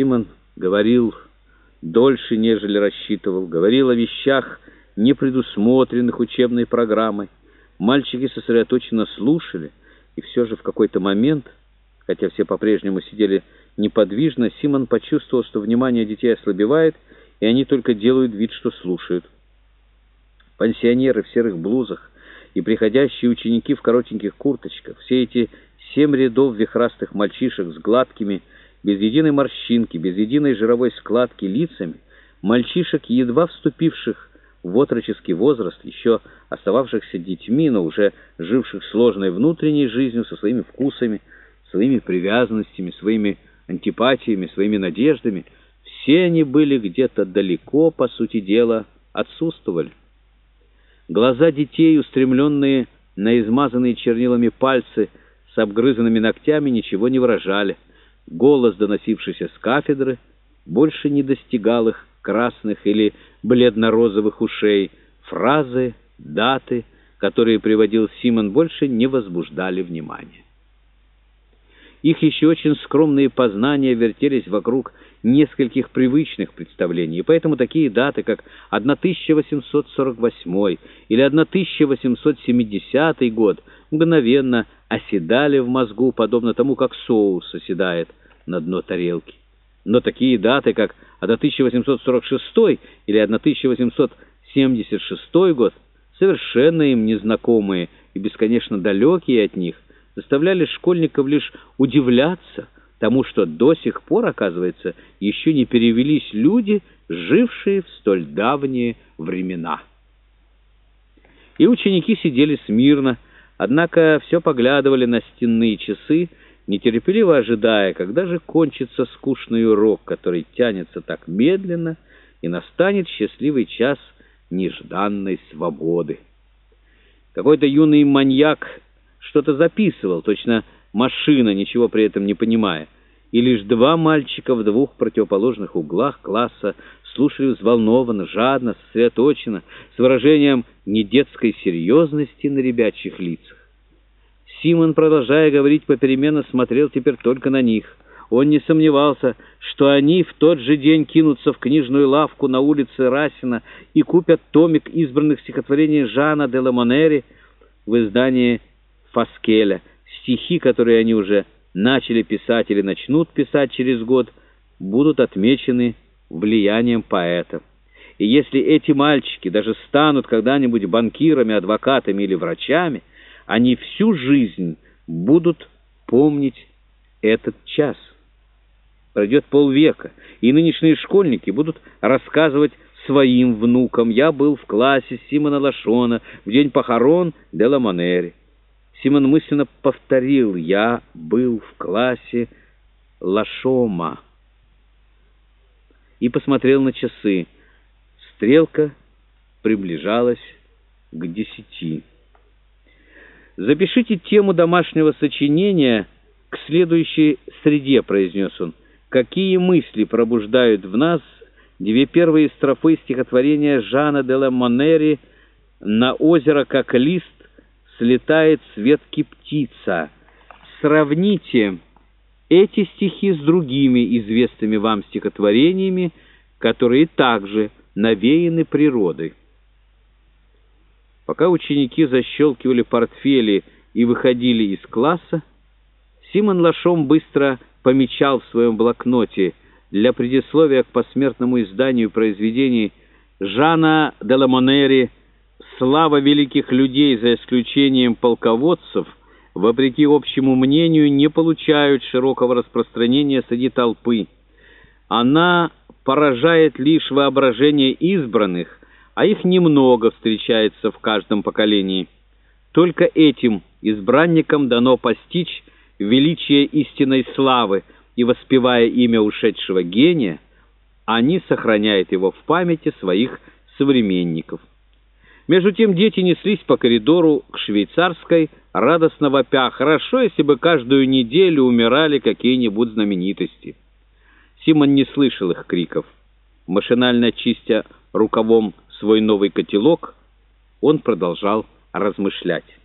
Симон говорил дольше, нежели рассчитывал, говорил о вещах, не предусмотренных учебной программой. Мальчики сосредоточенно слушали, и все же в какой-то момент, хотя все по-прежнему сидели неподвижно, Симон почувствовал, что внимание детей ослабевает, и они только делают вид, что слушают. Пансионеры в серых блузах и приходящие ученики в коротеньких курточках, все эти семь рядов вихрастых мальчишек с гладкими, без единой морщинки, без единой жировой складки лицами, мальчишек, едва вступивших в отроческий возраст, еще остававшихся детьми, но уже живших сложной внутренней жизнью, со своими вкусами, своими привязанностями, своими антипатиями, своими надеждами, все они были где-то далеко, по сути дела, отсутствовали. Глаза детей, устремленные на измазанные чернилами пальцы с обгрызанными ногтями, ничего не выражали. Голос, доносившийся с кафедры, больше не достигал их красных или бледно-розовых ушей. Фразы, даты, которые приводил Симон, больше не возбуждали внимания. Их еще очень скромные познания вертелись вокруг нескольких привычных представлений, и поэтому такие даты, как 1848 или 1870 год, мгновенно оседали в мозгу, подобно тому, как соус оседает на дно тарелки. Но такие даты, как 1846 или 1876 год, совершенно им незнакомые и бесконечно далекие от них, заставляли школьников лишь удивляться тому, что до сих пор, оказывается, еще не перевелись люди, жившие в столь давние времена. И ученики сидели смирно, однако все поглядывали на стенные часы, нетерпеливо ожидая, когда же кончится скучный урок, который тянется так медленно, и настанет счастливый час нежданной свободы. Какой-то юный маньяк что-то записывал, точно машина, ничего при этом не понимая. И лишь два мальчика в двух противоположных углах класса слушали взволнованно, жадно, сосредоточенно, с выражением недетской серьезности на ребячьих лицах. Симон, продолжая говорить попеременно, смотрел теперь только на них. Он не сомневался, что они в тот же день кинутся в книжную лавку на улице Расина и купят томик избранных стихотворений Жана де Ламонери в издании Фаскеля. Стихи, которые они уже начали писать или начнут писать через год, будут отмечены влиянием поэта. И если эти мальчики даже станут когда-нибудь банкирами, адвокатами или врачами, они всю жизнь будут помнить этот час. Пройдет полвека, и нынешние школьники будут рассказывать своим внукам. Я был в классе Симона Лашона в день похорон де Ламонери. Симон мысленно повторил «Я был в классе Лашома» и посмотрел на часы. Стрелка приближалась к десяти. «Запишите тему домашнего сочинения к следующей среде», — произнес он. «Какие мысли пробуждают в нас две первые строфы стихотворения Жана де ла Монери «На озеро, как лист, слетает с ветки птица». Сравните эти стихи с другими известными вам стихотворениями, которые также навеяны природой. Пока ученики защелкивали портфели и выходили из класса, Симон Лашом быстро помечал в своем блокноте для предисловия к посмертному изданию произведений Жана де Ламонери «Слава великих людей, за исключением полководцев», вопреки общему мнению, не получают широкого распространения среди толпы. Она поражает лишь воображение избранных, а их немного встречается в каждом поколении. Только этим избранникам дано постичь величие истинной славы, и, воспевая имя ушедшего гения, они сохраняют его в памяти своих современников. Между тем дети неслись по коридору к швейцарской, радостно вопя. Хорошо, если бы каждую неделю умирали какие-нибудь знаменитости. Симон не слышал их криков. Машинально чистя рукавом свой новый котелок, он продолжал размышлять.